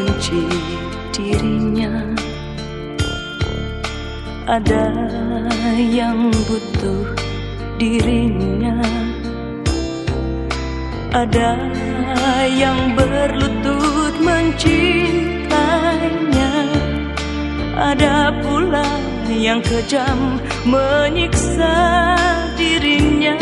benci dirinya. Ada yang butuh dirinya. Ada yang berlutut mencintainya. Ada pula yang kejam menyiksa dirinya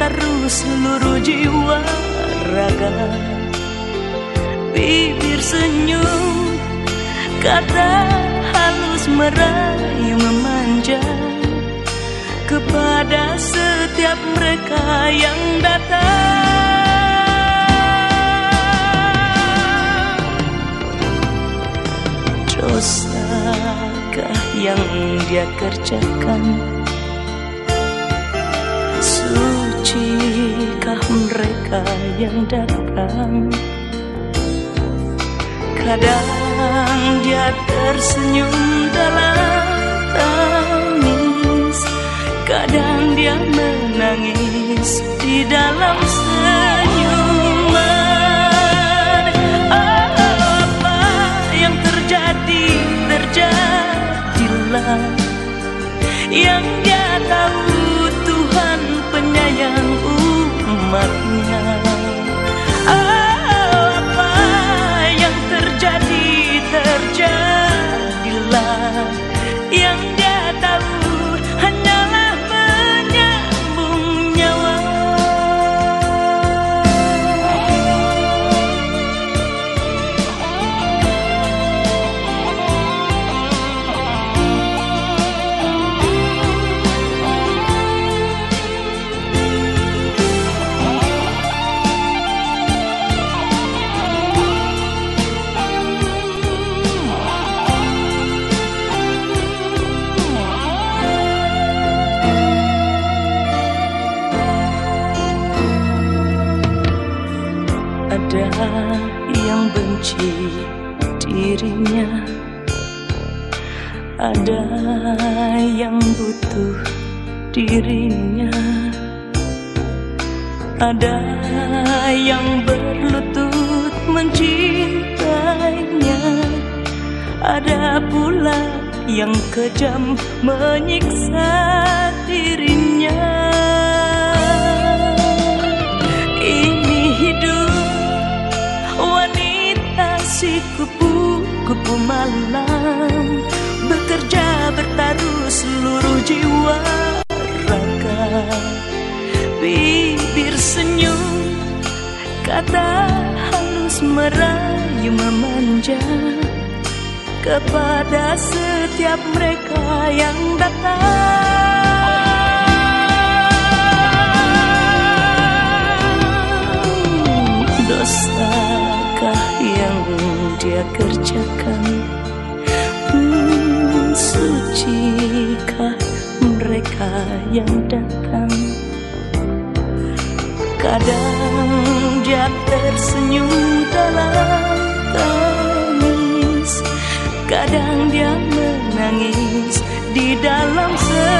Bertaruh seluruh jiwa raga. Bibir senyum Kata halus merayu memanja. Kepada setiap mereka yang datang. Dosakah yang dia kerjakan Sucikah mereka yang datang? Kadang dia tersenyum dalam tangis. Kadang dia menangis di dalam umatnya ada yang benci dirinya. Ada yang butuh dirinya. Ada yang berlutut mencintainya. Ada pula yang kejam menyiksa dirinya malam Bekerja bertaruh seluruh jiwa raga Bibir senyum Kata halus merayu memanja. Kepada setiap mereka yang datang di dalam senyum